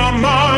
my mind.